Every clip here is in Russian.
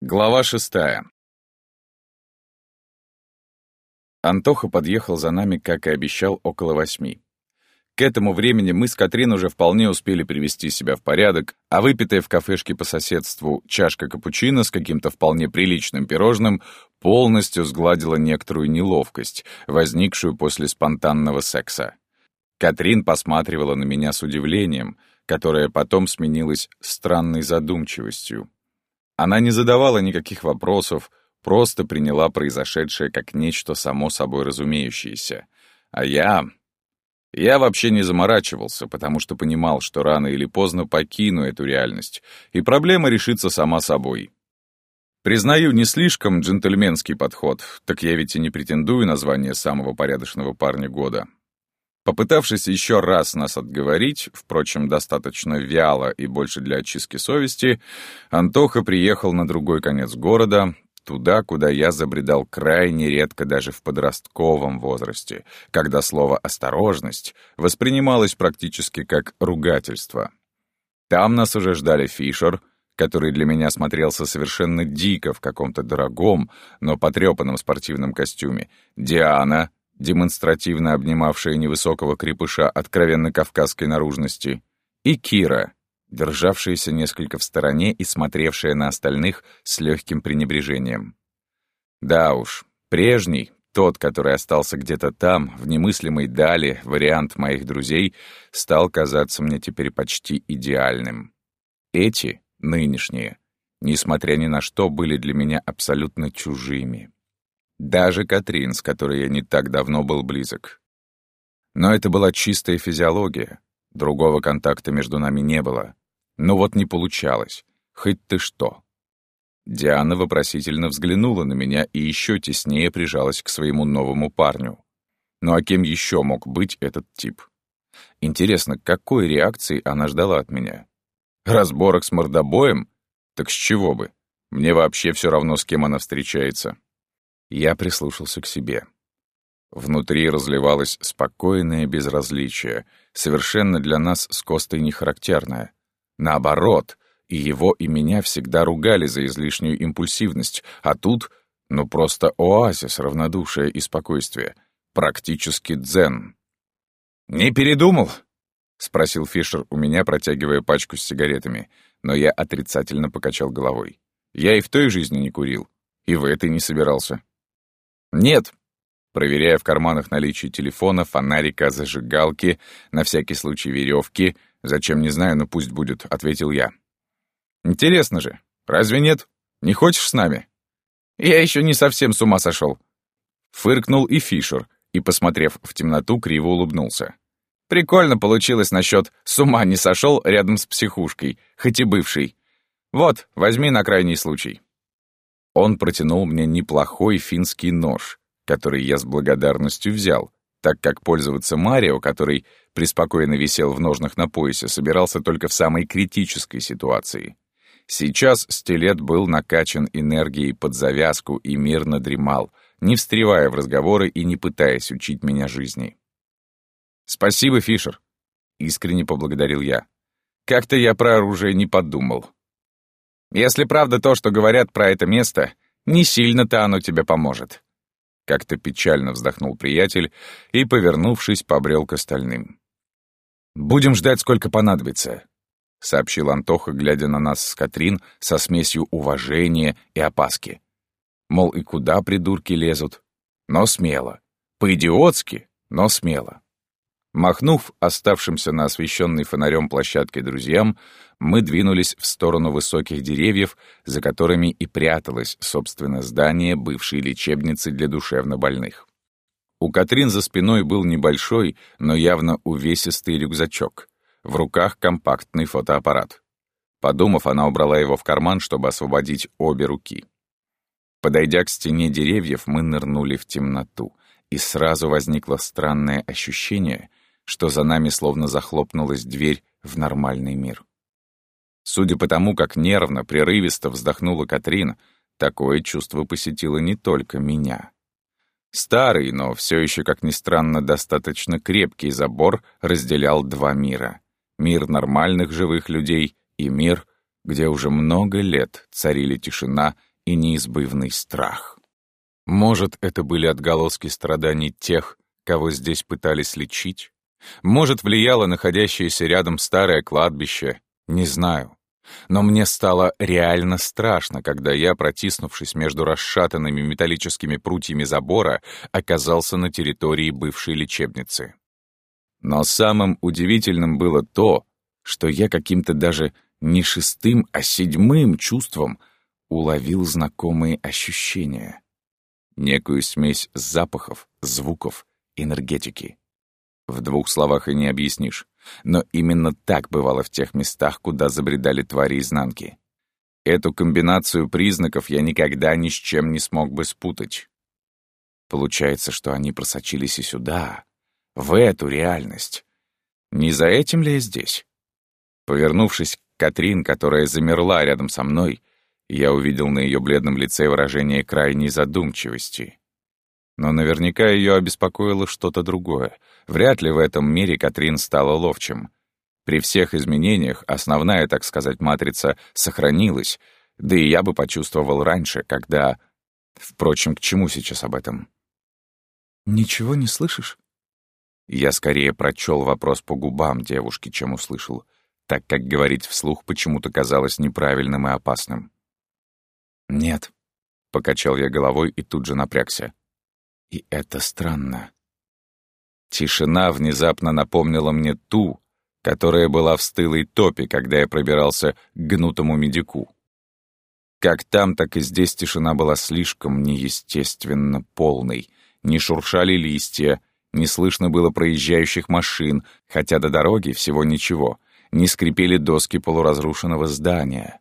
Глава шестая. Антоха подъехал за нами, как и обещал, около восьми. К этому времени мы с Катрин уже вполне успели привести себя в порядок, а выпитая в кафешке по соседству чашка капучино с каким-то вполне приличным пирожным полностью сгладила некоторую неловкость, возникшую после спонтанного секса. Катрин посматривала на меня с удивлением, которое потом сменилось странной задумчивостью. Она не задавала никаких вопросов, просто приняла произошедшее как нечто само собой разумеющееся. А я... Я вообще не заморачивался, потому что понимал, что рано или поздно покину эту реальность, и проблема решится сама собой. Признаю, не слишком джентльменский подход, так я ведь и не претендую на звание самого порядочного парня года. Попытавшись еще раз нас отговорить, впрочем, достаточно вяло и больше для очистки совести, Антоха приехал на другой конец города, туда, куда я забредал крайне редко даже в подростковом возрасте, когда слово «осторожность» воспринималось практически как ругательство. Там нас уже ждали Фишер, который для меня смотрелся совершенно дико в каком-то дорогом, но потрепанном спортивном костюме, Диана, демонстративно обнимавшая невысокого крепыша откровенно кавказской наружности, и Кира, державшаяся несколько в стороне и смотревшая на остальных с легким пренебрежением. Да уж, прежний, тот, который остался где-то там, в немыслимой дали, вариант моих друзей, стал казаться мне теперь почти идеальным. Эти, нынешние, несмотря ни на что, были для меня абсолютно чужими. Даже Катрин, с которой я не так давно был близок. Но это была чистая физиология. Другого контакта между нами не было. Но вот не получалось. Хоть ты что. Диана вопросительно взглянула на меня и еще теснее прижалась к своему новому парню. Ну а кем еще мог быть этот тип? Интересно, какой реакции она ждала от меня? Разборок с мордобоем? Так с чего бы? Мне вообще все равно, с кем она встречается. Я прислушался к себе. Внутри разливалось спокойное безразличие, совершенно для нас с Костой нехарактерное. Наоборот, и его, и меня всегда ругали за излишнюю импульсивность, а тут, ну просто оазис равнодушия и спокойствия, практически дзен. «Не передумал?» — спросил Фишер у меня, протягивая пачку с сигаретами, но я отрицательно покачал головой. «Я и в той жизни не курил, и в этой не собирался». «Нет», проверяя в карманах наличие телефона, фонарика, зажигалки, на всякий случай веревки. «Зачем, не знаю, но пусть будет», — ответил я. «Интересно же, разве нет? Не хочешь с нами?» «Я еще не совсем с ума сошел». Фыркнул и Фишер, и, посмотрев в темноту, криво улыбнулся. «Прикольно получилось насчет «с ума не сошел» рядом с психушкой, хоть и бывшей. Вот, возьми на крайний случай». Он протянул мне неплохой финский нож, который я с благодарностью взял, так как пользоваться Марио, который преспокойно висел в ножнах на поясе, собирался только в самой критической ситуации. Сейчас стилет был накачан энергией под завязку и мирно дремал, не встревая в разговоры и не пытаясь учить меня жизни. «Спасибо, Фишер», — искренне поблагодарил я. «Как-то я про оружие не подумал». Если правда то, что говорят про это место, не сильно-то оно тебе поможет». Как-то печально вздохнул приятель и, повернувшись, побрел к остальным. «Будем ждать, сколько понадобится», — сообщил Антоха, глядя на нас с Катрин со смесью уважения и опаски. Мол, и куда придурки лезут? Но смело. По-идиотски, но смело. Махнув оставшимся на освещенной фонарем площадке друзьям, мы двинулись в сторону высоких деревьев, за которыми и пряталось, собственно, здание бывшей лечебницы для душевнобольных. У Катрин за спиной был небольшой, но явно увесистый рюкзачок. В руках компактный фотоаппарат. Подумав, она убрала его в карман, чтобы освободить обе руки. Подойдя к стене деревьев, мы нырнули в темноту, и сразу возникло странное ощущение, что за нами словно захлопнулась дверь в нормальный мир. Судя по тому, как нервно, прерывисто вздохнула Катрин, такое чувство посетило не только меня. Старый, но все еще, как ни странно, достаточно крепкий забор разделял два мира. Мир нормальных живых людей и мир, где уже много лет царили тишина и неизбывный страх. Может, это были отголоски страданий тех, кого здесь пытались лечить? Может, влияло находящееся рядом старое кладбище? Не знаю. Но мне стало реально страшно, когда я, протиснувшись между расшатанными металлическими прутьями забора, оказался на территории бывшей лечебницы. Но самым удивительным было то, что я каким-то даже не шестым, а седьмым чувством уловил знакомые ощущения некую смесь запахов, звуков, энергетики. В двух словах и не объяснишь, но именно так бывало в тех местах, куда забредали твари изнанки. Эту комбинацию признаков я никогда ни с чем не смог бы спутать. Получается, что они просочились и сюда, в эту реальность. Не за этим ли я здесь? Повернувшись к Катрин, которая замерла рядом со мной, я увидел на ее бледном лице выражение крайней задумчивости. Но наверняка ее обеспокоило что-то другое. Вряд ли в этом мире Катрин стала ловчим. При всех изменениях основная, так сказать, матрица сохранилась, да и я бы почувствовал раньше, когда... Впрочем, к чему сейчас об этом? «Ничего не слышишь?» Я скорее прочел вопрос по губам девушки, чем услышал, так как говорить вслух почему-то казалось неправильным и опасным. «Нет», — покачал я головой и тут же напрягся. «И это странно». Тишина внезапно напомнила мне ту, которая была в стылой топе, когда я пробирался к гнутому медику. Как там, так и здесь тишина была слишком неестественно полной. Не шуршали листья, не слышно было проезжающих машин, хотя до дороги всего ничего, не скрипели доски полуразрушенного здания.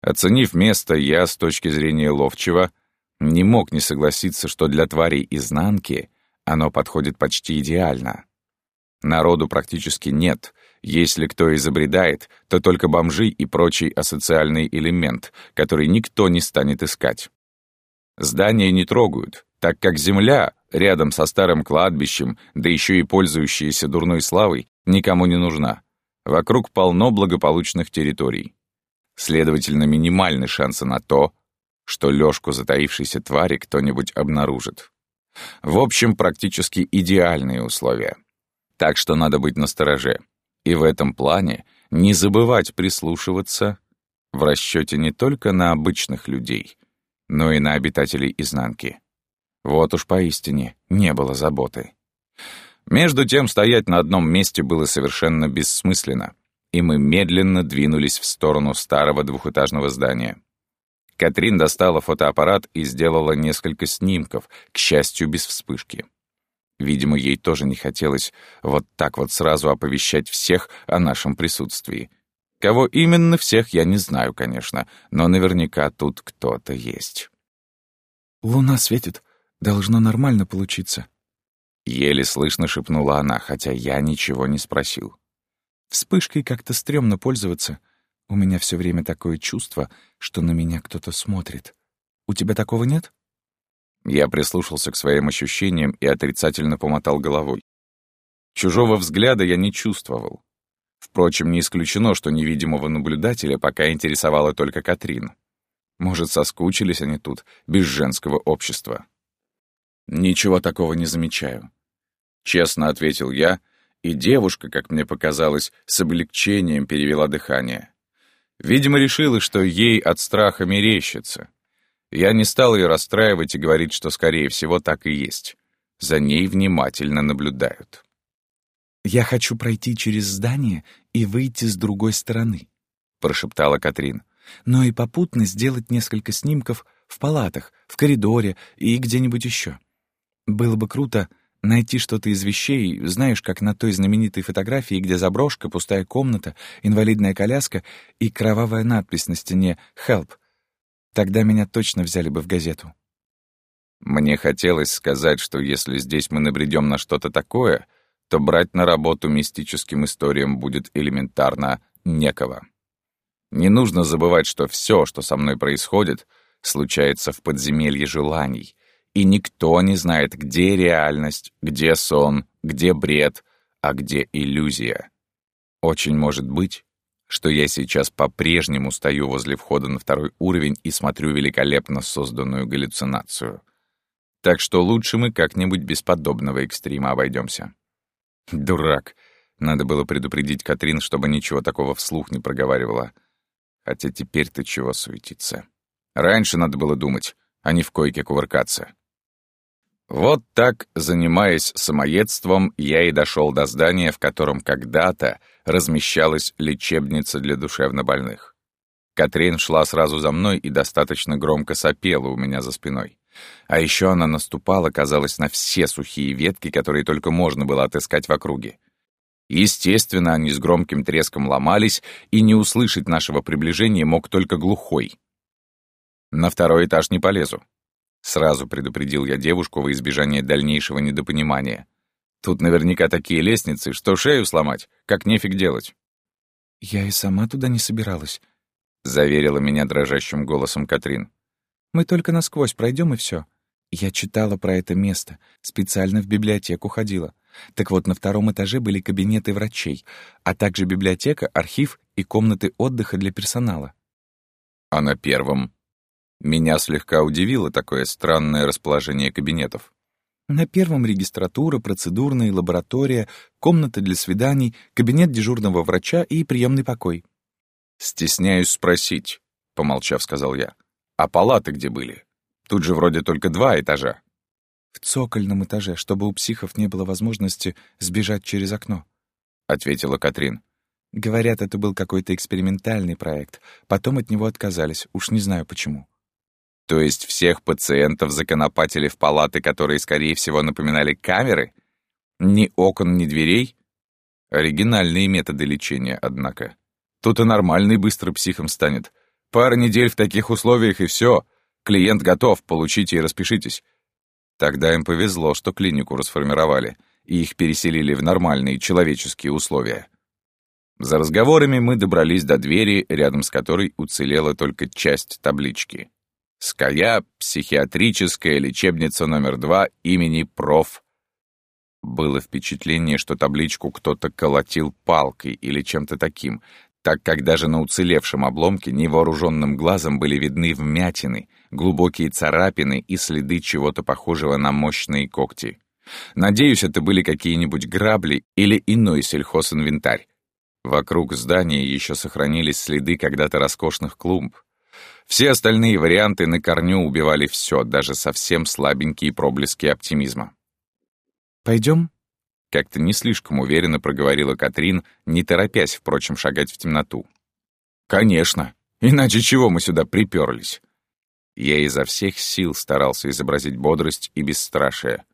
Оценив место, я, с точки зрения ловчего, не мог не согласиться, что для тварей изнанки оно подходит почти идеально. Народу практически нет. Если кто и забредает, то только бомжи и прочий асоциальный элемент, который никто не станет искать. Здания не трогают, так как земля, рядом со старым кладбищем, да еще и пользующаяся дурной славой, никому не нужна. Вокруг полно благополучных территорий. Следовательно, минимальны шансы на то, что лёжку затаившейся твари кто-нибудь обнаружит. В общем, практически идеальные условия. Так что надо быть настороже. И в этом плане не забывать прислушиваться в расчёте не только на обычных людей, но и на обитателей изнанки. Вот уж поистине не было заботы. Между тем, стоять на одном месте было совершенно бессмысленно и мы медленно двинулись в сторону старого двухэтажного здания. Катрин достала фотоаппарат и сделала несколько снимков, к счастью, без вспышки. Видимо, ей тоже не хотелось вот так вот сразу оповещать всех о нашем присутствии. Кого именно всех, я не знаю, конечно, но наверняка тут кто-то есть. «Луна светит. Должно нормально получиться». Еле слышно шепнула она, хотя я ничего не спросил. Вспышкой как-то стрёмно пользоваться. У меня все время такое чувство, что на меня кто-то смотрит. У тебя такого нет? Я прислушался к своим ощущениям и отрицательно помотал головой. Чужого взгляда я не чувствовал. Впрочем, не исключено, что невидимого наблюдателя пока интересовала только Катрин. Может, соскучились они тут, без женского общества. «Ничего такого не замечаю», — честно ответил я, и девушка, как мне показалось, с облегчением перевела дыхание. Видимо, решила, что ей от страха мерещится. Я не стал ее расстраивать и говорить, что, скорее всего, так и есть. За ней внимательно наблюдают. «Я хочу пройти через здание и выйти с другой стороны», — прошептала Катрин. «Но и попутно сделать несколько снимков в палатах, в коридоре и где-нибудь еще. Было бы круто Найти что-то из вещей, знаешь, как на той знаменитой фотографии, где заброшка, пустая комната, инвалидная коляска и кровавая надпись на стене «Help». Тогда меня точно взяли бы в газету. Мне хотелось сказать, что если здесь мы набредем на что-то такое, то брать на работу мистическим историям будет элементарно некого. Не нужно забывать, что все, что со мной происходит, случается в подземелье желаний, и никто не знает, где реальность, где сон, где бред, а где иллюзия. Очень может быть, что я сейчас по-прежнему стою возле входа на второй уровень и смотрю великолепно созданную галлюцинацию. Так что лучше мы как-нибудь без подобного экстрима обойдемся. Дурак. Надо было предупредить Катрин, чтобы ничего такого вслух не проговаривала. Хотя теперь-то чего суетиться. Раньше надо было думать, а не в койке кувыркаться. Вот так, занимаясь самоедством, я и дошел до здания, в котором когда-то размещалась лечебница для душевнобольных. Катрин шла сразу за мной и достаточно громко сопела у меня за спиной. А еще она наступала, казалось, на все сухие ветки, которые только можно было отыскать в округе. Естественно, они с громким треском ломались, и не услышать нашего приближения мог только глухой. На второй этаж не полезу. Сразу предупредил я девушку во избежание дальнейшего недопонимания. Тут наверняка такие лестницы, что шею сломать, как нефиг делать. «Я и сама туда не собиралась», — заверила меня дрожащим голосом Катрин. «Мы только насквозь пройдем и все. Я читала про это место, специально в библиотеку ходила. Так вот, на втором этаже были кабинеты врачей, а также библиотека, архив и комнаты отдыха для персонала. А на первом? Меня слегка удивило такое странное расположение кабинетов. На первом регистратура, процедурная, лаборатория, комната для свиданий, кабинет дежурного врача и приемный покой. «Стесняюсь спросить», — помолчав, сказал я. «А палаты где были? Тут же вроде только два этажа». «В цокольном этаже, чтобы у психов не было возможности сбежать через окно», — ответила Катрин. «Говорят, это был какой-то экспериментальный проект. Потом от него отказались, уж не знаю почему». То есть всех пациентов законопатили в палаты, которые, скорее всего, напоминали камеры? Ни окон, ни дверей? Оригинальные методы лечения, однако. Тут и нормальный быстро психом станет. Пара недель в таких условиях, и все. Клиент готов, получите и распишитесь. Тогда им повезло, что клинику расформировали, и их переселили в нормальные человеческие условия. За разговорами мы добрались до двери, рядом с которой уцелела только часть таблички. Ская, психиатрическая лечебница номер два имени проф. Было впечатление, что табличку кто-то колотил палкой или чем-то таким, так как даже на уцелевшем обломке невооруженным глазом были видны вмятины, глубокие царапины и следы чего-то похожего на мощные когти. Надеюсь, это были какие-нибудь грабли или иной сельхозинвентарь. Вокруг здания еще сохранились следы когда-то роскошных клумб. Все остальные варианты на корню убивали все, даже совсем слабенькие проблески оптимизма. «Пойдем?» — как-то не слишком уверенно проговорила Катрин, не торопясь, впрочем, шагать в темноту. «Конечно! Иначе чего мы сюда приперлись?» Я изо всех сил старался изобразить бодрость и бесстрашие.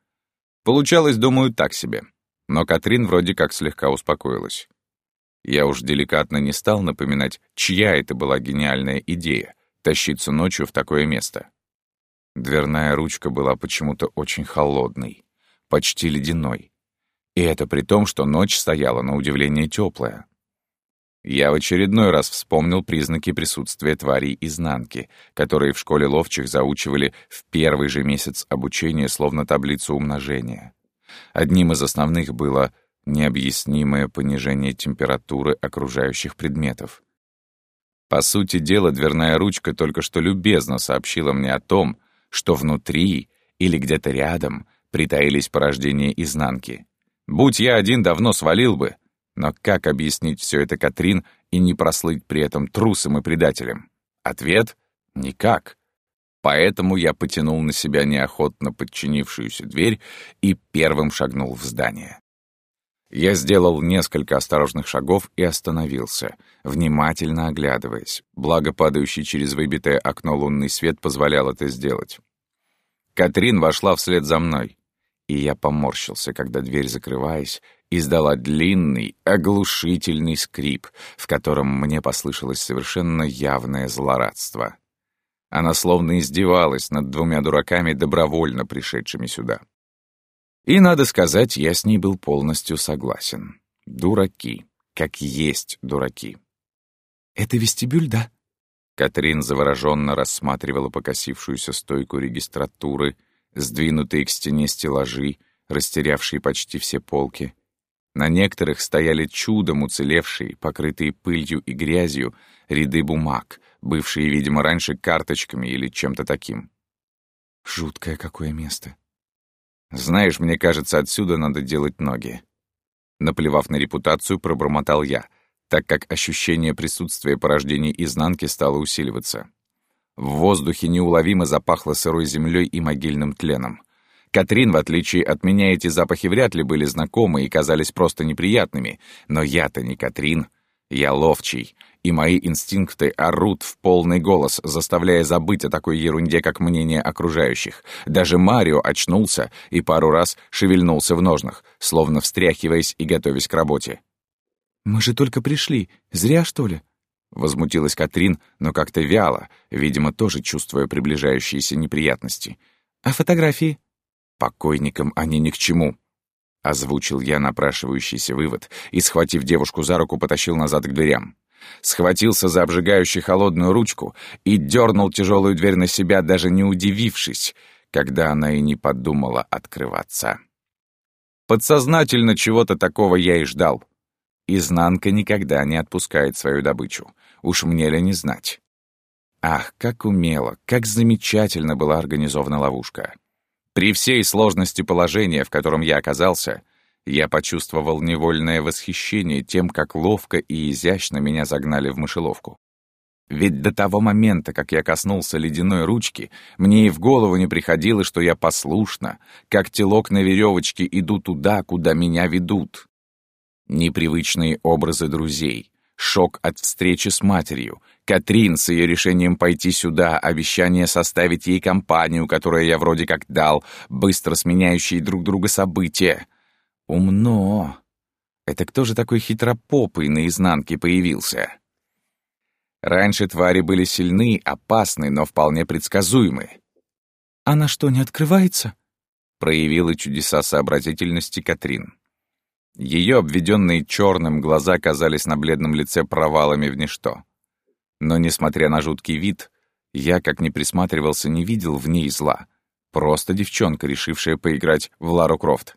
Получалось, думаю, так себе. Но Катрин вроде как слегка успокоилась. Я уж деликатно не стал напоминать, чья это была гениальная идея — тащиться ночью в такое место. Дверная ручка была почему-то очень холодной, почти ледяной. И это при том, что ночь стояла на удивление теплая. Я в очередной раз вспомнил признаки присутствия тварей изнанки, которые в школе ловчих заучивали в первый же месяц обучения словно таблицу умножения. Одним из основных было необъяснимое понижение температуры окружающих предметов. По сути дела, дверная ручка только что любезно сообщила мне о том, что внутри или где-то рядом притаились порождения изнанки. Будь я один, давно свалил бы. Но как объяснить все это Катрин и не прослыть при этом трусом и предателем? Ответ — никак. Поэтому я потянул на себя неохотно подчинившуюся дверь и первым шагнул в здание. Я сделал несколько осторожных шагов и остановился, внимательно оглядываясь, благо падающий через выбитое окно лунный свет позволял это сделать. Катрин вошла вслед за мной, и я поморщился, когда дверь, закрываясь, издала длинный, оглушительный скрип, в котором мне послышалось совершенно явное злорадство. Она словно издевалась над двумя дураками, добровольно пришедшими сюда. И, надо сказать, я с ней был полностью согласен. Дураки. Как есть дураки. «Это вестибюль, да?» Катрин завороженно рассматривала покосившуюся стойку регистратуры, сдвинутые к стене стеллажи, растерявшие почти все полки. На некоторых стояли чудом уцелевшие, покрытые пылью и грязью, ряды бумаг, бывшие, видимо, раньше карточками или чем-то таким. Жуткое какое место. Знаешь, мне кажется, отсюда надо делать ноги. Наплевав на репутацию, пробормотал я, так как ощущение присутствия порождений изнанки стало усиливаться. В воздухе неуловимо запахло сырой землей и могильным тленом. Катрин, в отличие от меня, эти запахи вряд ли были знакомы и казались просто неприятными, но я-то не Катрин, я ловчий, и мои инстинкты орут в полный голос, заставляя забыть о такой ерунде, как мнение окружающих. Даже Марио очнулся и пару раз шевельнулся в ножнах, словно встряхиваясь и готовясь к работе. «Мы же только пришли. Зря, что ли?» Возмутилась Катрин, но как-то вяло, видимо, тоже чувствуя приближающиеся неприятности. «А фотографии?» «Покойникам они ни к чему», — озвучил я напрашивающийся вывод и, схватив девушку за руку, потащил назад к дверям. Схватился за обжигающую холодную ручку и дернул тяжелую дверь на себя, даже не удивившись, когда она и не подумала открываться. Подсознательно чего-то такого я и ждал. Изнанка никогда не отпускает свою добычу. Уж мне ли не знать. Ах, как умело, как замечательно была организована ловушка. При всей сложности положения, в котором я оказался, я почувствовал невольное восхищение тем, как ловко и изящно меня загнали в мышеловку. Ведь до того момента, как я коснулся ледяной ручки, мне и в голову не приходило, что я послушно, как телок на веревочке, иду туда, куда меня ведут. Непривычные образы друзей, шок от встречи с матерью, Катрин с ее решением пойти сюда, обещание составить ей компанию, которую я вроде как дал, быстро сменяющие друг друга события. Умно. Это кто же такой хитропопый на изнанке появился? Раньше твари были сильны, опасны, но вполне предсказуемы. «Она что, не открывается?» Проявила чудеса сообразительности Катрин. Ее обведенные черным глаза казались на бледном лице провалами в ничто. Но, несмотря на жуткий вид, я, как ни присматривался, не видел в ней зла. Просто девчонка, решившая поиграть в Лару Крофт.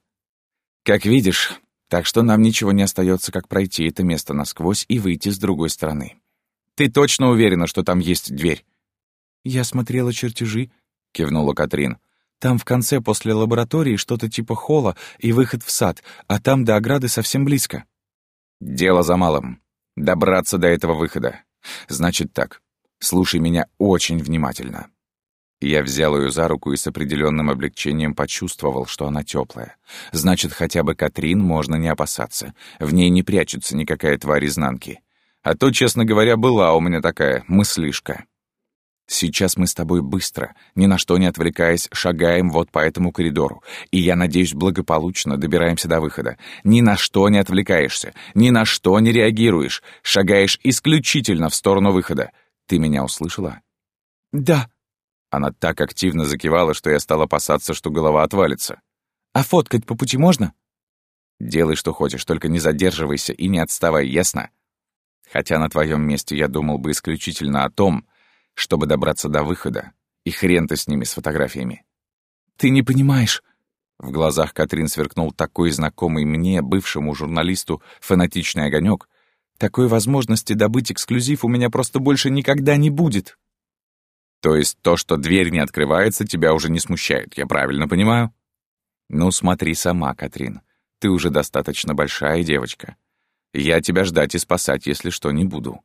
Как видишь, так что нам ничего не остается, как пройти это место насквозь и выйти с другой стороны. Ты точно уверена, что там есть дверь? Я смотрела чертежи, кивнула Катрин. Там в конце после лаборатории что-то типа холла и выход в сад, а там до ограды совсем близко. Дело за малым. Добраться до этого выхода. Значит так, слушай меня очень внимательно. Я взял ее за руку и с определенным облегчением почувствовал, что она теплая. Значит, хотя бы Катрин можно не опасаться. В ней не прячется никакая тварь изнанки. А то, честно говоря, была у меня такая мыслишка. Сейчас мы с тобой быстро, ни на что не отвлекаясь, шагаем вот по этому коридору. И я надеюсь, благополучно добираемся до выхода. Ни на что не отвлекаешься, ни на что не реагируешь. Шагаешь исключительно в сторону выхода. Ты меня услышала? Да, она так активно закивала, что я стал опасаться, что голова отвалится. «А фоткать по пути можно?» «Делай, что хочешь, только не задерживайся и не отставай, ясно? Хотя на твоем месте я думал бы исключительно о том, чтобы добраться до выхода, и хрен ты с ними, с фотографиями». «Ты не понимаешь». В глазах Катрин сверкнул такой знакомый мне, бывшему журналисту, фанатичный огонек. «Такой возможности добыть эксклюзив у меня просто больше никогда не будет». То есть то, что дверь не открывается, тебя уже не смущает, я правильно понимаю? Ну, смотри сама, Катрин. Ты уже достаточно большая девочка. Я тебя ждать и спасать, если что, не буду.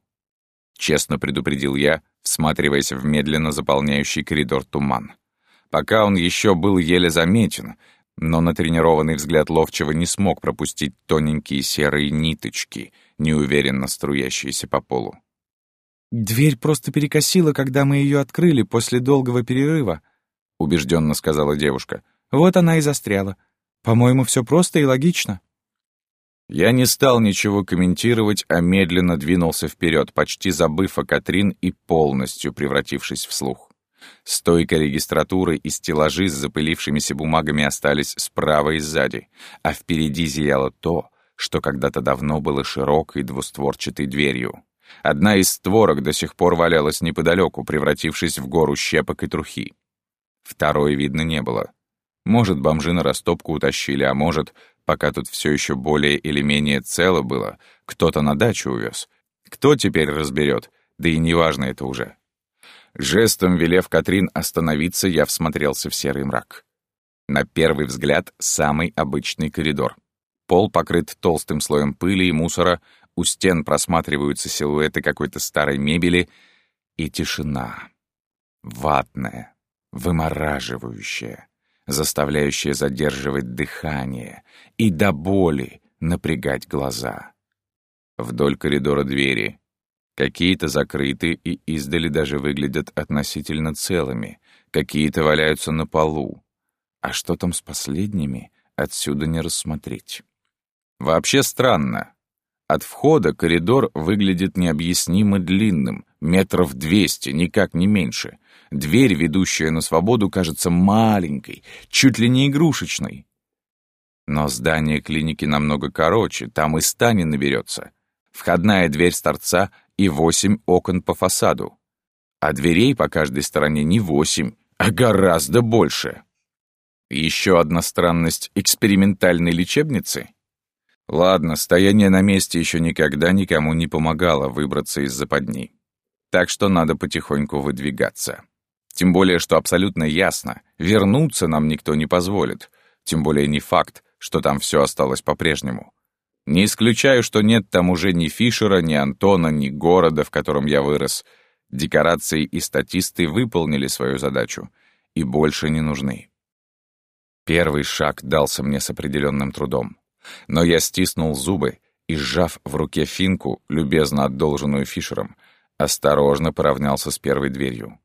Честно предупредил я, всматриваясь в медленно заполняющий коридор туман. Пока он еще был еле заметен, но натренированный взгляд ловчего не смог пропустить тоненькие серые ниточки, неуверенно струящиеся по полу. «Дверь просто перекосила, когда мы ее открыли после долгого перерыва», — убежденно сказала девушка. «Вот она и застряла. По-моему, все просто и логично». Я не стал ничего комментировать, а медленно двинулся вперед, почти забыв о Катрин и полностью превратившись в слух. Стойка регистратуры и стеллажи с запылившимися бумагами остались справа и сзади, а впереди зияло то, что когда-то давно было широкой двустворчатой дверью. Одна из створок до сих пор валялась неподалеку, превратившись в гору щепок и трухи. Второй видно не было. Может, бомжи на растопку утащили, а может, пока тут все еще более или менее цело было, кто-то на дачу увез. Кто теперь разберет? Да и неважно это уже. Жестом велев Катрин остановиться, я всмотрелся в серый мрак. На первый взгляд, самый обычный коридор. Пол покрыт толстым слоем пыли и мусора, у стен просматриваются силуэты какой-то старой мебели и тишина. Ватная, вымораживающая, заставляющая задерживать дыхание и до боли напрягать глаза. Вдоль коридора двери. Какие-то закрыты и издали даже выглядят относительно целыми, какие-то валяются на полу. А что там с последними, отсюда не рассмотреть. Вообще странно. От входа коридор выглядит необъяснимо длинным, метров двести, никак не меньше. Дверь, ведущая на свободу, кажется маленькой, чуть ли не игрушечной. Но здание клиники намного короче, там и ста наберется. Входная дверь с торца и восемь окон по фасаду. А дверей по каждой стороне не восемь, а гораздо больше. Еще одна странность экспериментальной лечебницы? Ладно, стояние на месте еще никогда никому не помогало выбраться из западни. Так что надо потихоньку выдвигаться. Тем более, что абсолютно ясно, вернуться нам никто не позволит. Тем более не факт, что там все осталось по-прежнему. Не исключаю, что нет там уже ни Фишера, ни Антона, ни города, в котором я вырос. Декорации и статисты выполнили свою задачу и больше не нужны. Первый шаг дался мне с определенным трудом. Но я стиснул зубы и, сжав в руке финку, любезно отдолженную Фишером, осторожно поравнялся с первой дверью.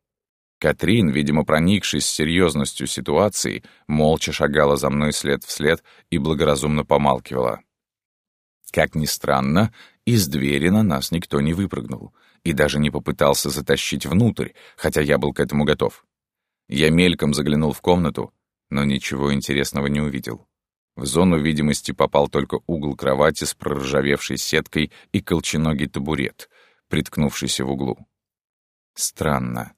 Катрин, видимо, проникшись серьезностью ситуации, молча шагала за мной след в след и благоразумно помалкивала. Как ни странно, из двери на нас никто не выпрыгнул и даже не попытался затащить внутрь, хотя я был к этому готов. Я мельком заглянул в комнату, но ничего интересного не увидел. В зону видимости попал только угол кровати с проржавевшей сеткой и колченогий табурет, приткнувшийся в углу. Странно.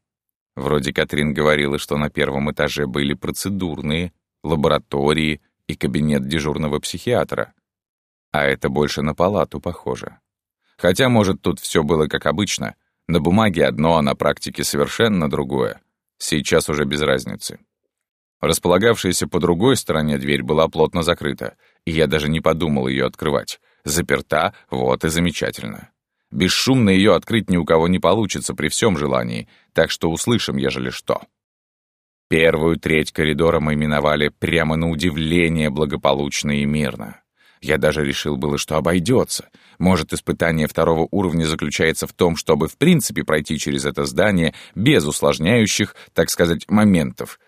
Вроде Катрин говорила, что на первом этаже были процедурные, лаборатории и кабинет дежурного психиатра. А это больше на палату похоже. Хотя, может, тут все было как обычно. На бумаге одно, а на практике совершенно другое. Сейчас уже без разницы. Располагавшаяся по другой стороне дверь была плотно закрыта, и я даже не подумал ее открывать. Заперта, вот и замечательно. Бесшумно ее открыть ни у кого не получится при всем желании, так что услышим, ежели что. Первую треть коридора мы миновали прямо на удивление благополучно и мирно. Я даже решил было, что обойдется. Может, испытание второго уровня заключается в том, чтобы в принципе пройти через это здание без усложняющих, так сказать, моментов.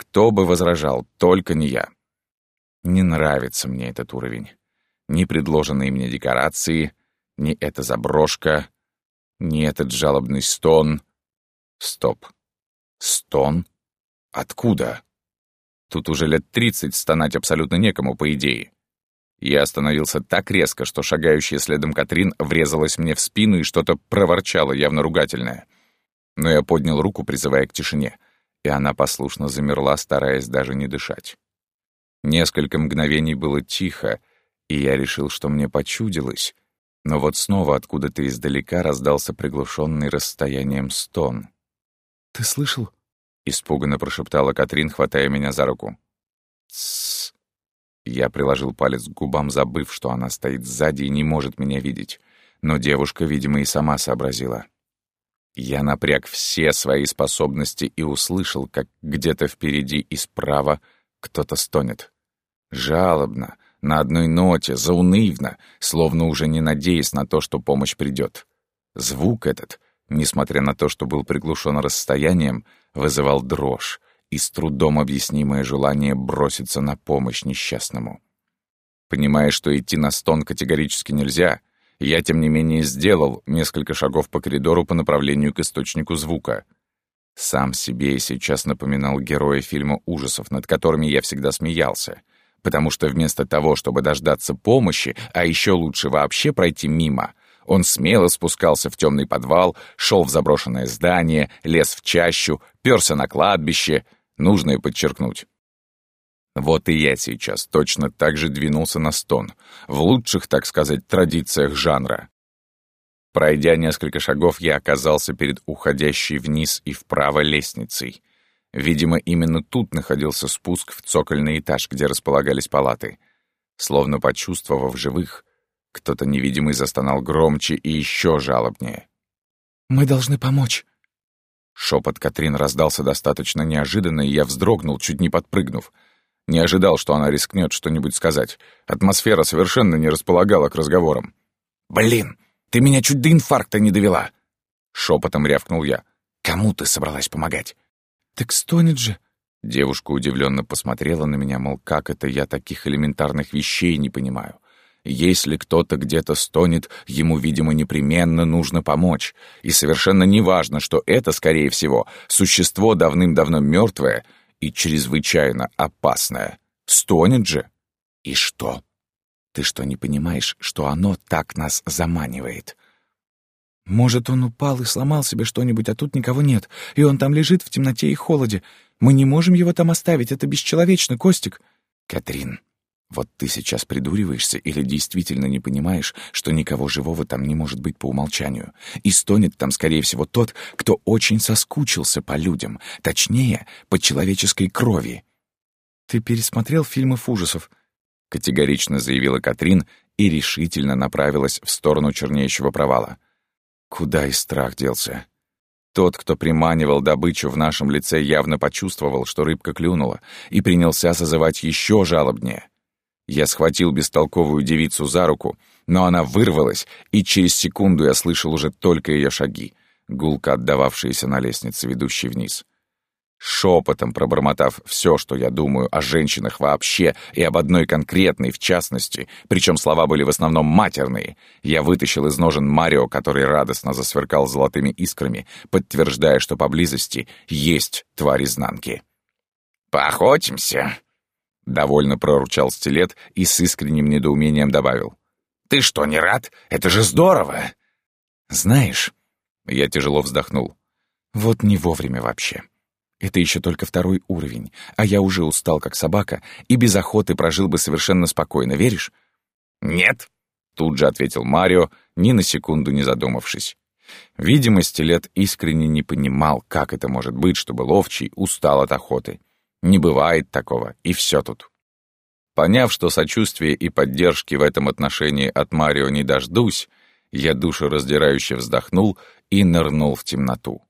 Кто бы возражал, только не я. Не нравится мне этот уровень. Ни предложенные мне декорации, ни эта заброшка, ни этот жалобный стон. Стоп. Стон? Откуда? Тут уже лет тридцать стонать абсолютно некому, по идее. Я остановился так резко, что шагающая следом Катрин врезалась мне в спину и что-то проворчала, явно ругательное. Но я поднял руку, призывая к тишине, и она послушно замерла, стараясь даже не дышать. Несколько мгновений было тихо, и я решил, что мне почудилось. Но вот снова откуда-то издалека раздался приглушенный расстоянием стон. «Ты слышал?» — испуганно прошептала Катрин, хватая меня за руку. «Тссс!» Я приложил палец к губам, забыв, что она стоит сзади и не может меня видеть. Но девушка, видимо, и сама сообразила. Я напряг все свои способности и услышал, как где-то впереди и справа кто-то стонет. Жалобно, на одной ноте, заунывно, словно уже не надеясь на то, что помощь придет. Звук этот, несмотря на то, что был приглушен расстоянием, вызывал дрожь, и с трудом объяснимое желание броситься на помощь несчастному. Понимая, что идти на стон категорически нельзя, я, тем не менее, сделал несколько шагов по коридору по направлению к источнику звука. Сам себе сейчас напоминал героя фильма ужасов, над которыми я всегда смеялся, потому что вместо того, чтобы дождаться помощи, а еще лучше вообще пройти мимо, он смело спускался в темный подвал, шел в заброшенное здание, лез в чащу, перся на кладбище — Нужно и подчеркнуть. Вот и я сейчас точно так же двинулся на стон, в лучших, так сказать, традициях жанра. Пройдя несколько шагов, я оказался перед уходящей вниз и вправо лестницей. Видимо, именно тут находился спуск в цокольный этаж, где располагались палаты. Словно почувствовав живых, кто-то невидимый застонал громче и еще жалобнее. «Мы должны помочь», Шепот Катрин раздался достаточно неожиданно, и я вздрогнул, чуть не подпрыгнув. Не ожидал, что она рискнет что-нибудь сказать. Атмосфера совершенно не располагала к разговорам. «Блин, ты меня чуть до инфаркта не довела!» Шепотом рявкнул я. «Кому ты собралась помогать?» «Так стонет же!» Девушка удивленно посмотрела на меня, мол, как это я таких элементарных вещей не понимаю. Если кто-то где-то стонет, ему, видимо, непременно нужно помочь. И совершенно неважно, что это, скорее всего, существо давным-давно мертвое и чрезвычайно опасное. Стонет же. И что? Ты что, не понимаешь, что оно так нас заманивает? Может, он упал и сломал себе что-нибудь, а тут никого нет, и он там лежит в темноте и холоде. Мы не можем его там оставить, это бесчеловечно, Костик. Катрин, вот ты сейчас придуриваешься или действительно не понимаешь, что никого живого там не может быть по умолчанию. И стонет там, скорее всего, тот, кто очень соскучился по людям, точнее, по человеческой крови. «Ты пересмотрел фильмов ужасов?» — категорично заявила Катрин и решительно направилась в сторону чернеющего провала. Куда и страх делся? Тот, кто приманивал добычу в нашем лице, явно почувствовал, что рыбка клюнула, и принялся созывать еще жалобнее. Я схватил бестолковую девицу за руку, но она вырвалась, и через секунду я слышал уже только ее шаги, гулко отдававшиеся на лестнице, ведущей вниз. Шепотом пробормотав все, что я думаю о женщинах вообще и об одной конкретной в частности, причем слова были в основном матерные, я вытащил из ножен Марио, который радостно засверкал золотыми искрами, подтверждая, что поблизости есть тварь изнанки. «Поохотимся!» Довольно проручал стилет и с искренним недоумением добавил. «Ты что, не рад? Это же здорово!» «Знаешь...» Я тяжело вздохнул. «Вот не вовремя вообще. Это еще только второй уровень, а я уже устал как собака и без охоты прожил бы совершенно спокойно, веришь?» «Нет», — тут же ответил Марио, ни на секунду не задумавшись. Видимо, стилет искренне не понимал, как это может быть, чтобы ловчий устал от охоты. Не бывает такого, и все тут. Поняв, что сочувствия и поддержки в этом отношении от Марио не дождусь, я душераздирающе вздохнул и нырнул в темноту.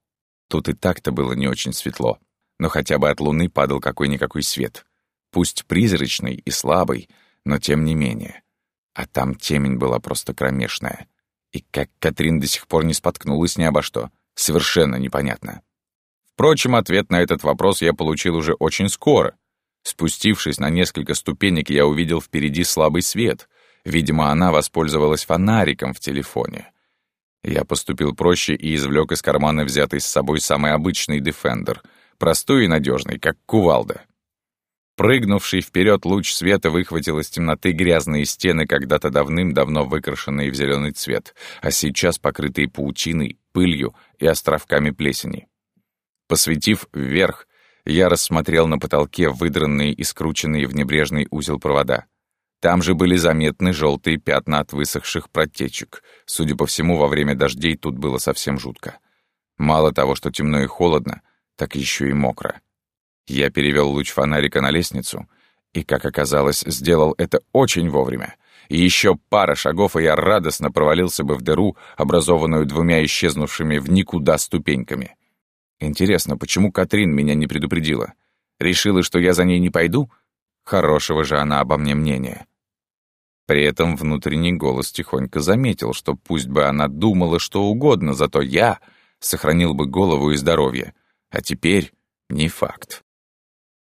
Тут и так-то было не очень светло, но хотя бы от луны падал какой-никакой свет. Пусть призрачный и слабый, но тем не менее. А там темень была просто кромешная. И как Катрин до сих пор не споткнулась ни обо что, совершенно непонятно. Впрочем, ответ на этот вопрос я получил уже очень скоро. Спустившись на несколько ступенек, я увидел впереди слабый свет. Видимо, она воспользовалась фонариком в телефоне. Я поступил проще и извлек из кармана взятый с собой самый обычный Defender, простой и надежный, как кувалда. Прыгнувший вперед луч света выхватил из темноты грязные стены, когда-то давным-давно выкрашенные в зеленый цвет, а сейчас покрытые паутиной, пылью и островками плесени. Посветив вверх, я рассмотрел на потолке выдранные и скрученные в небрежный узел провода. Там же были заметны желтые пятна от высохших протечек. Судя по всему, во время дождей тут было совсем жутко. Мало того, что темно и холодно, так еще и мокро. Я перевел луч фонарика на лестницу, и, как оказалось, сделал это очень вовремя. И еще пара шагов, и я радостно провалился бы в дыру, образованную двумя исчезнувшими в никуда ступеньками. Интересно, почему Катрин меня не предупредила? Решила, что я за ней не пойду? Хорошего же она обо мне мнения. При этом внутренний голос тихонько заметил, что пусть бы она думала что угодно, зато я сохранил бы голову и здоровье. А теперь не факт.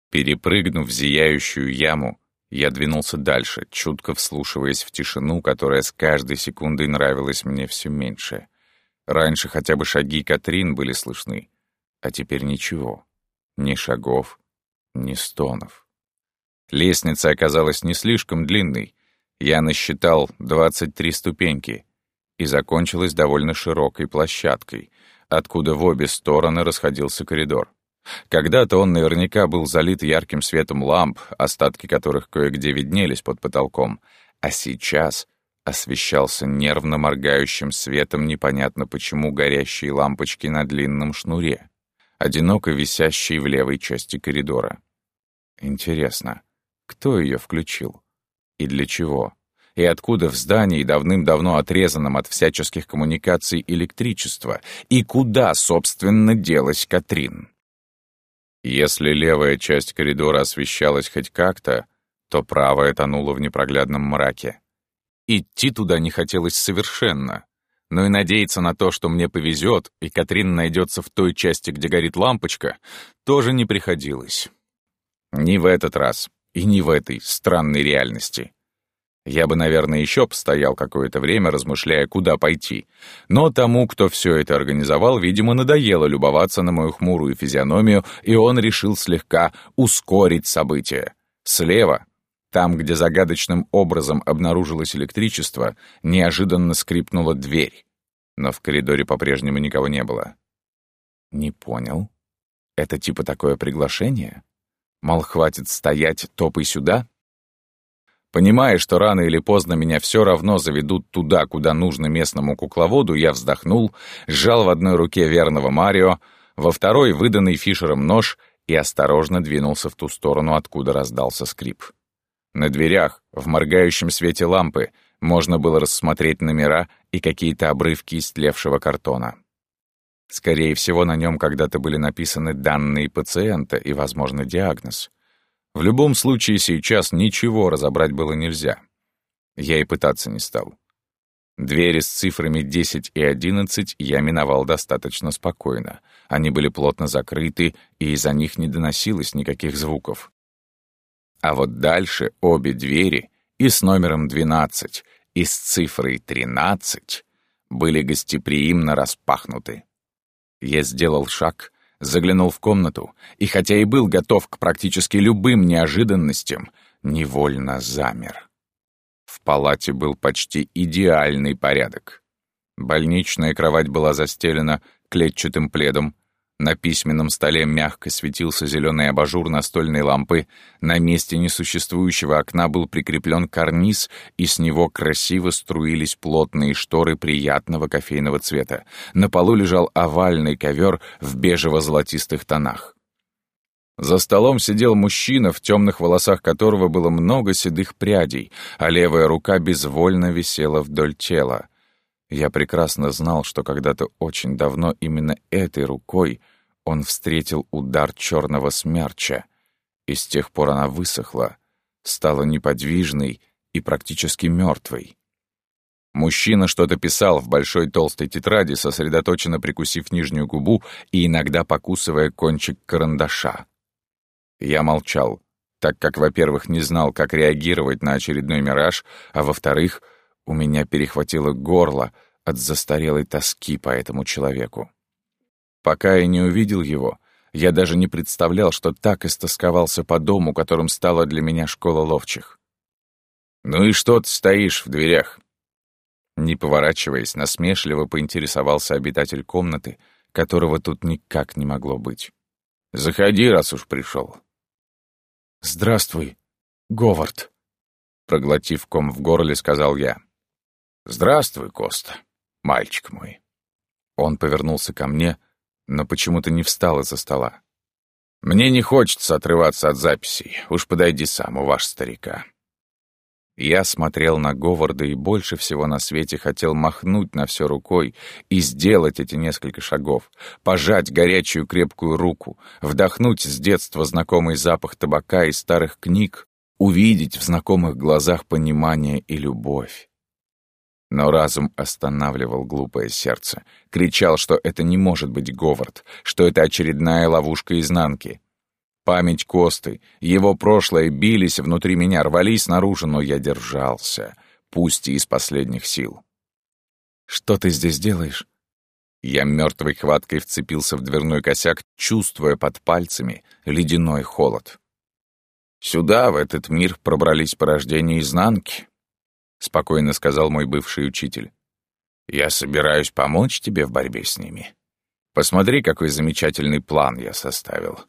Перепрыгнув зияющую яму, я двинулся дальше, чутко вслушиваясь в тишину, которая с каждой секундой нравилась мне все меньше. Раньше хотя бы шаги Катрин были слышны. А теперь ничего. Ни шагов, ни стонов. Лестница оказалась не слишком длинной. Я насчитал 23 ступеньки и закончилась довольно широкой площадкой, откуда в обе стороны расходился коридор. Когда-то он наверняка был залит ярким светом ламп, остатки которых кое-где виднелись под потолком, а сейчас освещался нервно моргающим светом непонятно почему горящие лампочки на длинном шнуре, одиноко висящие в левой части коридора. Интересно, кто ее включил? И для чего? И откуда в здании, давным-давно отрезанном от всяческих коммуникаций электричество? И куда, собственно, делась Катрин? Если левая часть коридора освещалась хоть как-то, то правая тонула в непроглядном мраке. Идти туда не хотелось совершенно. Но и надеяться на то, что мне повезет, и Катрин найдется в той части, где горит лампочка, тоже не приходилось. Ни в этот раз, и ни в этой странной реальности. Я бы, наверное, еще постоял какое-то время, размышляя, куда пойти. Но тому, кто все это организовал, видимо, надоело любоваться на мою хмурую физиономию, и он решил слегка ускорить события. Слева, там, где загадочным образом обнаружилось электричество, неожиданно скрипнула дверь. Но в коридоре по-прежнему никого не было. Не понял. Это типа такое приглашение? Мол, хватит стоять, топай сюда? Понимая, что рано или поздно меня все равно заведут туда, куда нужно местному кукловоду, я вздохнул, сжал в одной руке верного Марио, во второй — выданный Фишером нож и осторожно двинулся в ту сторону, откуда раздался скрип. На дверях, в моргающем свете лампы, можно было рассмотреть номера и какие-то обрывки истлевшего картона. Скорее всего, на нем когда-то были написаны данные пациента и, возможно, диагноз. В любом случае, сейчас ничего разобрать было нельзя. Я и пытаться не стал. Двери с цифрами 10 и 11 я миновал достаточно спокойно. Они были плотно закрыты, и из-за них не доносилось никаких звуков. А вот дальше обе двери и с номером 12, и с цифрой 13 были гостеприимно распахнуты. Я сделал шаг, заглянул в комнату и, хотя и был готов к практически любым неожиданностям, невольно замер. В палате был почти идеальный порядок. Больничная кровать была застелена клетчатым пледом, на письменном столе мягко светился зеленый абажур настольной лампы, на месте несуществующего окна был прикреплен карниз, и с него красиво струились плотные шторы приятного кофейного цвета. На полу лежал овальный ковер в бежево-золотистых тонах. За столом сидел мужчина, в темных волосах которого было много седых прядей, а левая рука безвольно висела вдоль тела. Я прекрасно знал, что когда-то очень давно именно этой рукой он встретил удар черного смерча, и с тех пор она высохла, стала неподвижной и практически мертвой. Мужчина что-то писал в большой толстой тетради, сосредоточенно прикусив нижнюю губу и иногда покусывая кончик карандаша. Я молчал, так как, во-первых, не знал, как реагировать на очередной мираж, а во-вторых — у меня перехватило горло от застарелой тоски по этому человеку. Пока я не увидел его, я даже не представлял, что так истосковался по дому, которым стала для меня школа ловчих. «Ну и что ты стоишь в дверях?» Не поворачиваясь, насмешливо поинтересовался обитатель комнаты, которого тут никак не могло быть. «Заходи, раз уж пришел». «Здравствуй, Говард», — проглотив ком в горле, сказал я. «Здравствуй, Коста, мальчик мой». Он повернулся ко мне, но почему-то не встал из-за стола. «Мне не хочется отрываться от записей. Уж подойди сам, у ваш старика». Я смотрел на Говарда и больше всего на свете хотел махнуть на все рукой и сделать эти несколько шагов, пожать горячую крепкую руку, вдохнуть с детства знакомый запах табака и старых книг, увидеть в знакомых глазах понимание и любовь. Но разум останавливал глупое сердце, кричал, что это не может быть Говард, что это очередная ловушка изнанки. Память Косты, его прошлое бились внутри меня, рвались наружу, но я держался, пусть и из последних сил. «Что ты здесь делаешь?» Я мертвой хваткой вцепился в дверной косяк, чувствуя под пальцами ледяной холод. Сюда, в этот мир, пробрались порождения изнанки, — спокойно сказал мой бывший учитель. «Я собираюсь помочь тебе в борьбе с ними. Посмотри, какой замечательный план я составил».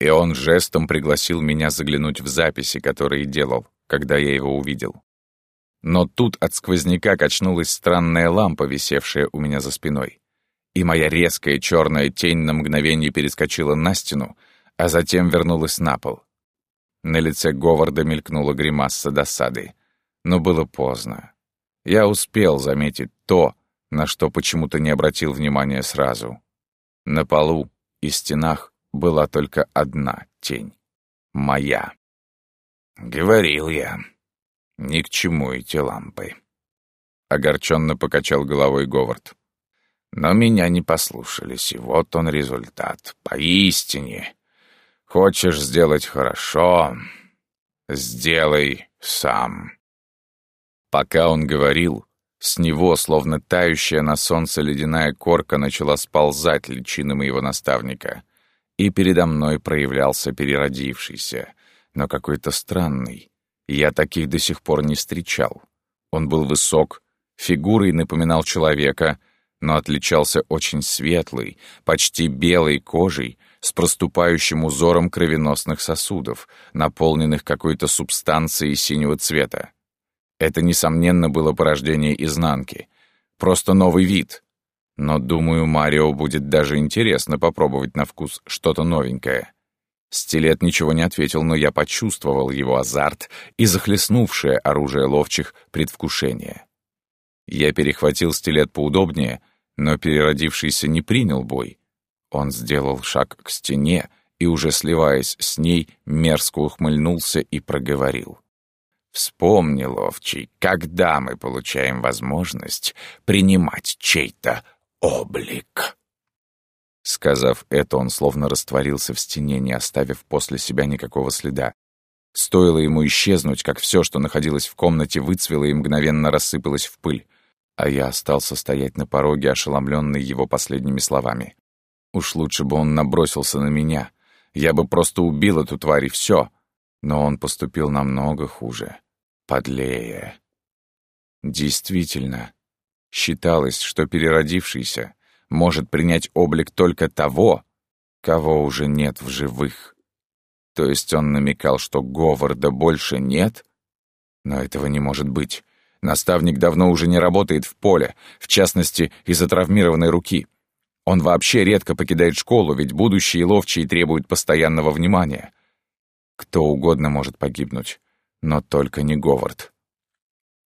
И он жестом пригласил меня заглянуть в записи, которые делал, когда я его увидел. Но тут от сквозняка качнулась странная лампа, висевшая у меня за спиной. И моя резкая черная тень на мгновение перескочила на стену, а затем вернулась на пол. На лице Говарда мелькнула гримаса досады. Но было поздно. Я успел заметить то, на что почему-то не обратил внимания сразу. На полу и стенах была только одна тень. Моя. «Говорил я. Ни к чему эти лампы». Огорченно покачал головой Говард. Но меня не послушались, и вот он результат. Поистине. Хочешь сделать хорошо — сделай сам. Пока он говорил, с него, словно тающая на солнце ледяная корка, начала сползать личины моего наставника. И передо мной проявлялся переродившийся, но какой-то странный. Я таких до сих пор не встречал. Он был высок, фигурой напоминал человека, но отличался очень светлой, почти белой кожей, с проступающим узором кровеносных сосудов, наполненных какой-то субстанцией синего цвета. Это, несомненно, было порождение изнанки. Просто новый вид. Но, думаю, Марио будет даже интересно попробовать на вкус что-то новенькое. Стилет ничего не ответил, но я почувствовал его азарт и захлестнувшее оружие ловчих предвкушение. Я перехватил стилет поудобнее, но переродившийся не принял бой. Он сделал шаг к стене и, уже сливаясь с ней, мерзко ухмыльнулся и проговорил. Вспомни, ловчий, когда мы получаем возможность принимать чей-то облик. Сказав это, он словно растворился в стене, не оставив после себя никакого следа. Стоило ему исчезнуть, как все, что находилось в комнате, выцвело и мгновенно рассыпалось в пыль. А я остался стоять на пороге, ошеломленный его последними словами. Уж лучше бы он набросился на меня. Я бы просто убил эту тварь и все. Но он поступил намного хуже подлее. Действительно, считалось, что переродившийся может принять облик только того, кого уже нет в живых. То есть он намекал, что Говарда больше нет? Но этого не может быть. Наставник давно уже не работает в поле, в частности, из-за травмированной руки. Он вообще редко покидает школу, ведь будущие ловчие требуют постоянного внимания. Кто угодно может погибнуть но только не Говард.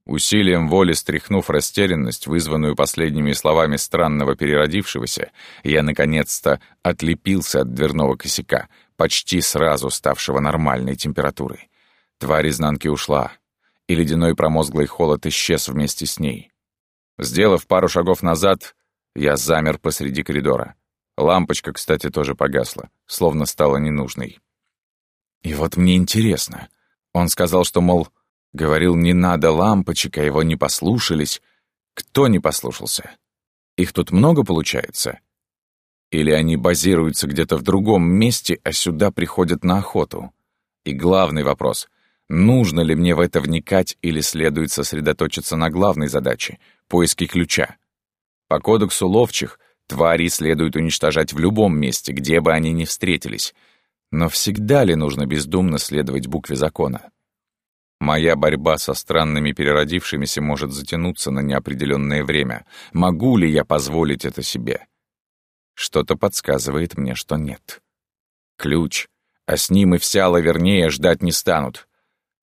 Усилием воли стряхнув растерянность, вызванную последними словами странного переродившегося, я наконец-то отлепился от дверного косяка, почти сразу ставшего нормальной температурой. Тварь изнанки ушла, и ледяной промозглый холод исчез вместе с ней. Сделав пару шагов назад, я замер посреди коридора. Лампочка, кстати, тоже погасла, словно стала ненужной. И вот мне интересно, он сказал, что, мол, говорил, не надо лампочек, а его не послушались. Кто не послушался? Их тут много получается? Или они базируются где-то в другом месте, а сюда приходят на охоту? И главный вопрос — нужно ли мне в это вникать или следует сосредоточиться на главной задаче — поиске ключа? По кодексу ловчих твари следует уничтожать в любом месте, где бы они ни встретились — но всегда ли нужно бездумно следовать букве закона? Моя борьба со странными переродившимися может затянуться на неопределенное время. Могу ли я позволить это себе? Что-то подсказывает мне, что нет. Ключ, а с ним и вся лавернее ждать не станут.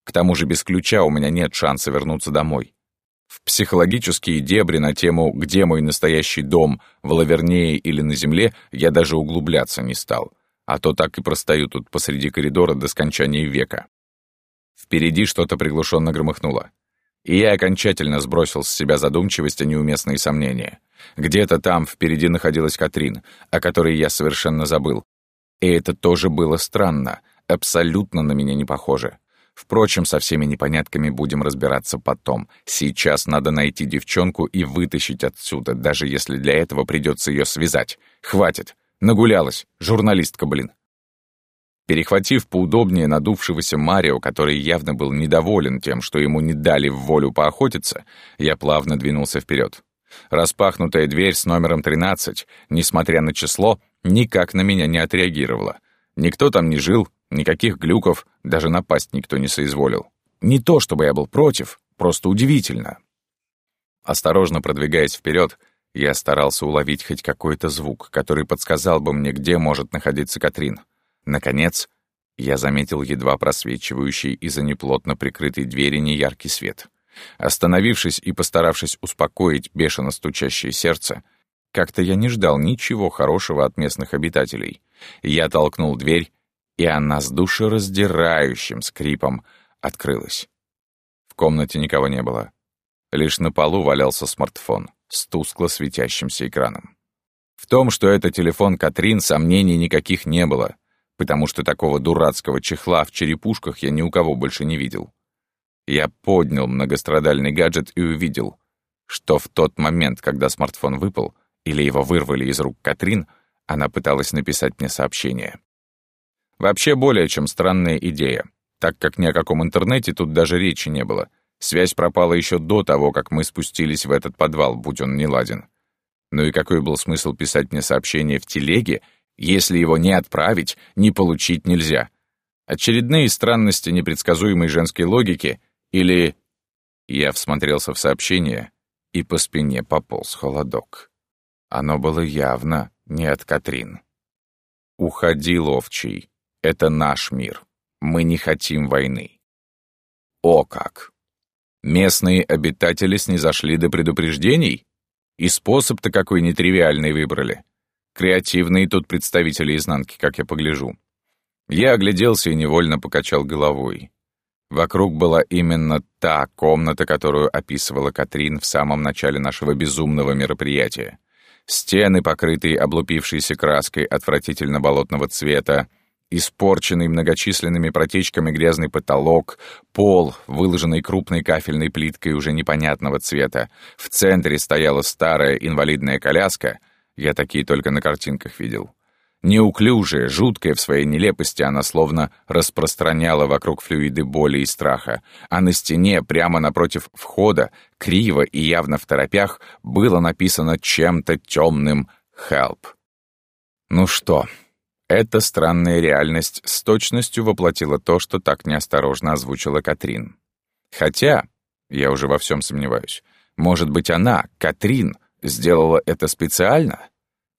К тому же без ключа у меня нет шанса вернуться домой. В психологические дебри на тему «Где мой настоящий дом?» в Лавернее или на земле я даже углубляться не стал а то так и простою тут посреди коридора до скончания века. Впереди что-то приглушенно громыхнуло. И я окончательно сбросил с себя задумчивость и неуместные сомнения. Где-то там впереди находилась Катрин, о которой я совершенно забыл. И это тоже было странно, абсолютно на меня не похоже. Впрочем, со всеми непонятками будем разбираться потом. Сейчас надо найти девчонку и вытащить отсюда, даже если для этого придется ее связать. Хватит. Нагулялась, журналистка, блин. Перехватив поудобнее надувшегося Марио, который явно был недоволен тем, что ему не дали в волю поохотиться, я плавно двинулся вперед. Распахнутая дверь с номером 13, несмотря на число, никак на меня не отреагировала. Никто там не жил, никаких глюков, даже напасть никто не соизволил. Не то, чтобы я был против, просто удивительно. Осторожно продвигаясь вперед, я старался уловить хоть какой-то звук, который подсказал бы мне, где может находиться Катрин. Наконец, я заметил едва просвечивающий из-за неплотно прикрытой двери неяркий свет. Остановившись и постаравшись успокоить бешено стучащее сердце, как-то я не ждал ничего хорошего от местных обитателей. Я толкнул дверь, и она с душераздирающим скрипом открылась. В комнате никого не было. Лишь на полу валялся смартфон с тускло светящимся экраном. В том, что это телефон Катрин, сомнений никаких не было, потому что такого дурацкого чехла в черепушках я ни у кого больше не видел. Я поднял многострадальный гаджет и увидел, что в тот момент, когда смартфон выпал, или его вырвали из рук Катрин, она пыталась написать мне сообщение. Вообще более чем странная идея, так как ни о каком интернете тут даже речи не было. Связь пропала еще до того, как мы спустились в этот подвал, будь он не ладен. Ну и какой был смысл писать мне сообщение в телеге, если его не отправить, не получить нельзя? Очередные странности непредсказуемой женской логики — или... Я всмотрелся в сообщение, и по спине пополз холодок. Оно было явно не от Катрин. «Уходи, ловчий. Это наш мир. Мы не хотим войны». О как! Местные обитатели снизошли до предупреждений? И способ-то какой нетривиальный выбрали. Креативные тут представители изнанки, как я погляжу. Я огляделся и невольно покачал головой. Вокруг была именно та комната, которую описывала Катрин в самом начале нашего безумного мероприятия. Стены, покрытые облупившейся краской отвратительно-болотного цвета, испорченный многочисленными протечками грязный потолок, пол, выложенный крупной кафельной плиткой уже непонятного цвета. В центре стояла старая инвалидная коляска. Я такие только на картинках видел. Неуклюжая, жуткая в своей нелепости, она словно распространяла вокруг флюиды боли и страха, а на стене, прямо напротив входа, криво и явно в торопях, было написано чем-то темным «Help». Ну что, эта странная реальность с точностью воплотила то, что так неосторожно озвучила Катрин. Хотя, я уже во всем сомневаюсь, может быть, она, Катрин, сделала это специально?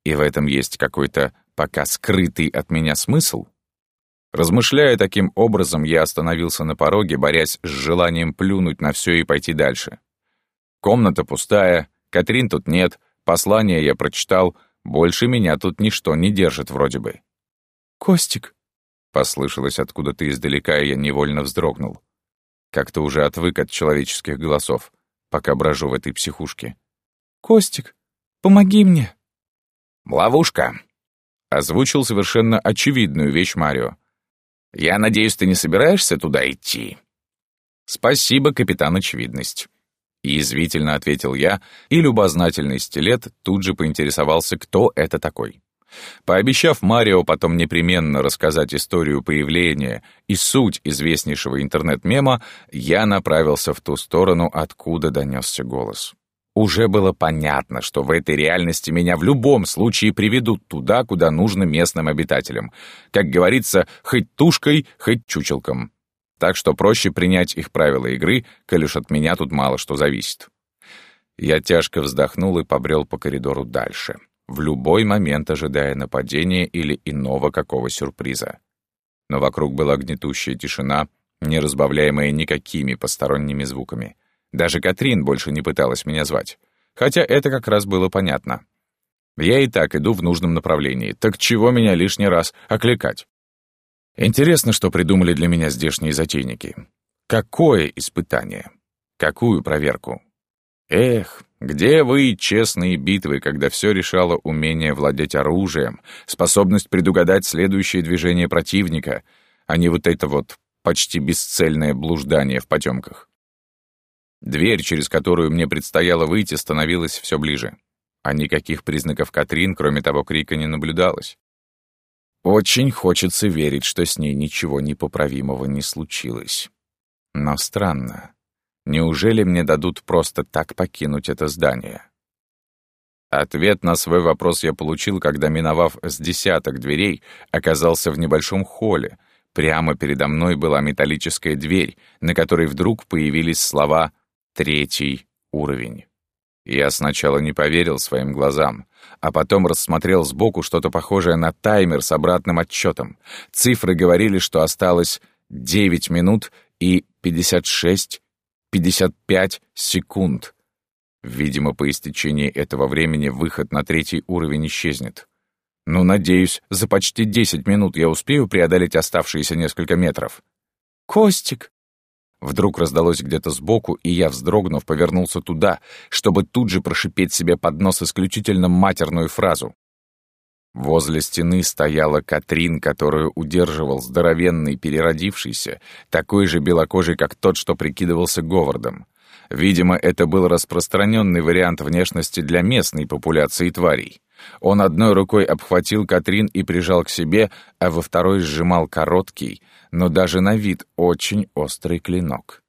И в этом есть какой-то пока скрытый от меня смысл? Размышляя таким образом, я остановился на пороге, борясь с желанием плюнуть на все и пойти дальше. Комната пустая, Катрин тут нет, послание я прочитал, больше меня тут ничто не держит вроде бы. «Костик!» — послышалось откуда-то издалека, и я невольно вздрогнул. Как-то уже отвык от человеческих голосов, пока брожу в этой психушке. «Костик, помоги мне!» «Ловушка!» Озвучил совершенно очевидную вещь Марио. «Я надеюсь, ты не собираешься туда идти?» «Спасибо, капитан Очевидность». Язвительно ответил я, и любознательный стилет тут же поинтересовался, кто это такой. Пообещав Марио потом непременно рассказать историю появления и суть известнейшего интернет-мема, я направился в ту сторону, откуда донесся голос. Уже было понятно, что в этой реальности меня в любом случае приведут туда, куда нужно местным обитателям. Как говорится, хоть тушкой, хоть чучелком. Так что проще принять их правила игры, коль уж от меня тут мало что зависит. Я тяжко вздохнул и побрел по коридору дальше, в любой момент ожидая нападения или иного какого сюрприза. Но вокруг была гнетущая тишина, не разбавляемая никакими посторонними звуками — даже Катрин больше не пыталась меня звать. Хотя это как раз было понятно. Я и так иду в нужном направлении, так чего меня лишний раз окликать? Интересно, что придумали для меня здешние затейники. Какое испытание? Какую проверку? Эх, где вы, честные битвы, когда все решало умение владеть оружием, способность предугадать следующее движение противника, а не вот это вот почти бесцельное блуждание в потемках? Дверь, через которую мне предстояло выйти, становилась все ближе. А никаких признаков Катрин, кроме того крика, не наблюдалось. Очень хочется верить, что с ней ничего непоправимого не случилось. Но странно. Неужели мне дадут просто так покинуть это здание? Ответ на свой вопрос я получил, когда, миновав с десяток дверей, оказался в небольшом холле. Прямо передо мной была металлическая дверь, на которой вдруг появились слова «третий уровень». Я сначала не поверил своим глазам, а потом рассмотрел сбоку что-то похожее на таймер с обратным отчетом. Цифры говорили, что осталось 9 минут и 56, 55 секунд. Видимо, по истечении этого времени выход на третий уровень исчезнет. Ну, надеюсь, за почти десять минут я успею преодолеть оставшиеся несколько метров. «Костик!» Вдруг раздалось где-то сбоку, и я, вздрогнув, повернулся туда, чтобы тут же прошипеть себе под нос исключительно матерную фразу. Возле стены стояла Катрин, которую удерживал здоровенный переродившийся, такой же белокожий, как тот, что прикидывался Говардом. Видимо, это был распространенный вариант внешности для местной популяции тварей. Он одной рукой обхватил Катрин и прижал к себе, а во второй сжимал короткий, но даже на вид очень острый клинок.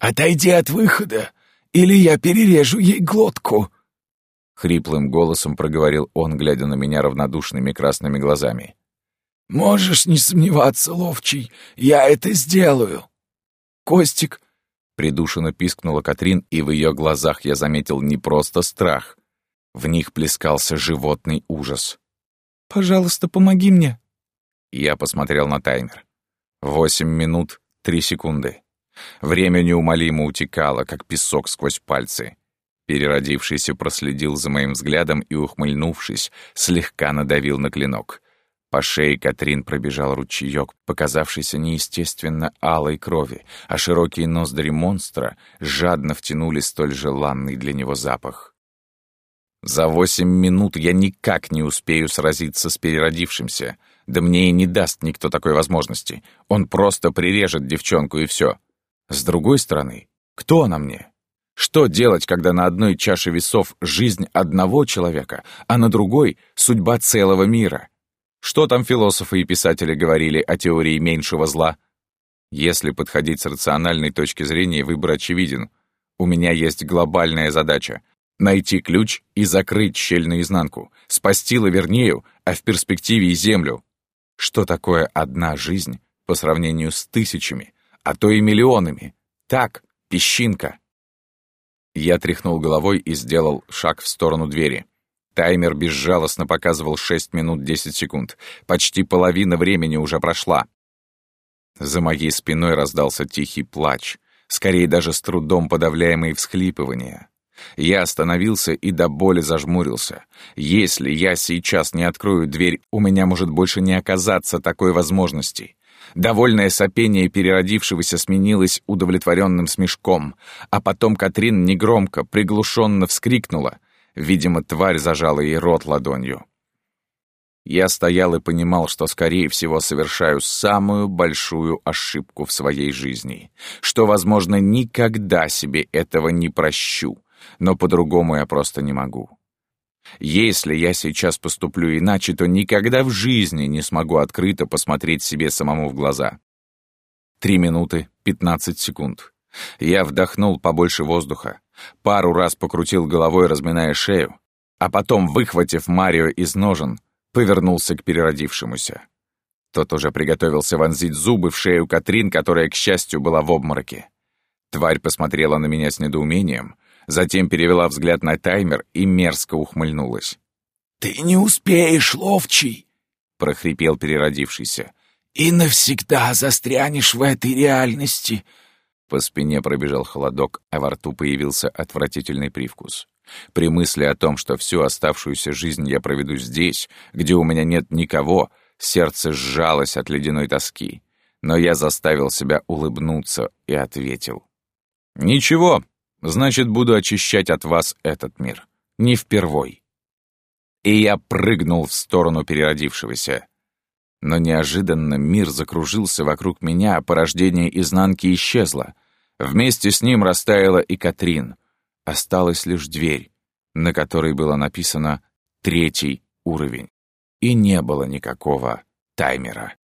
«Отойди от выхода, или я перережу ей глотку!» Хриплым голосом проговорил он, глядя на меня равнодушными красными глазами. «Можешь не сомневаться, ловчий, я это сделаю!» «Костик, Придушенно пискнула Катрин, и в ее глазах я заметил не просто страх. В них плескался животный ужас. «Пожалуйста, помоги мне!» Я посмотрел на таймер. Восемь минут, три секунды. Время неумолимо утекало, как песок сквозь пальцы. Переродившийся проследил за моим взглядом и, ухмыльнувшись, слегка надавил на клинок. По шее Катрин пробежал ручеёк, показавшийся неестественно алой крови, а широкие ноздри монстра жадно втянули столь желанный для него запах. За восемь минут я никак не успею сразиться с переродившимся. Да мне и не даст никто такой возможности. Он просто прирежет девчонку и все. С другой стороны, кто она мне? Что делать, когда на одной чаше весов жизнь одного человека, а на другой — судьба целого мира? Что там философы и писатели говорили о теории меньшего зла? Если подходить с рациональной точки зрения, выбор очевиден. У меня есть глобальная задача — найти ключ и закрыть щель наизнанку, спасти Лавернею, а в перспективе и Землю. Что такое одна жизнь по сравнению с тысячами, а то и миллионами? Так, песчинка. Я тряхнул головой и сделал шаг в сторону двери. Таймер безжалостно показывал 6 минут 10 секунд. Почти половина времени уже прошла. За моей спиной раздался тихий плач, скорее даже с трудом подавляемые всхлипывания. Я остановился и до боли зажмурился. Если я сейчас не открою дверь, у меня может больше не оказаться такой возможности. Довольное сопение переродившегося сменилось удовлетворенным смешком, а потом Катрин негромко, приглушенно вскрикнула — Видимо, тварь зажала ей рот ладонью. Я стоял и понимал, что, скорее всего, совершаю самую большую ошибку в своей жизни, что, возможно, никогда себе этого не прощу, но по-другому я просто не могу. Если я сейчас поступлю иначе, то никогда в жизни не смогу открыто посмотреть себе самому в глаза. Три минуты, пятнадцать секунд. Я вдохнул побольше воздуха, пару раз покрутил головой, разминая шею, а потом, выхватив Марио из ножен, повернулся к переродившемуся. Тот уже приготовился вонзить зубы в шею Катрин, которая, к счастью, была в обмороке. Тварь посмотрела на меня с недоумением, затем перевела взгляд на таймер и мерзко ухмыльнулась. «Ты не успеешь, ловчий!» — прохрипел переродившийся. «И навсегда застрянешь в этой реальности. По спине пробежал холодок, а во рту появился отвратительный привкус. При мысли о том, что всю оставшуюся жизнь я проведу здесь, где у меня нет никого, сердце сжалось от ледяной тоски. Но я заставил себя улыбнуться и ответил. «Ничего, значит, буду очищать от вас этот мир. Не впервой». И я прыгнул в сторону переродившегося. Но неожиданно мир закружился вокруг меня, а порождение изнанки исчезло. Вместе с ним растаяла и Катрин. Осталась лишь дверь, на которой было написано «третий уровень». И не было никакого таймера.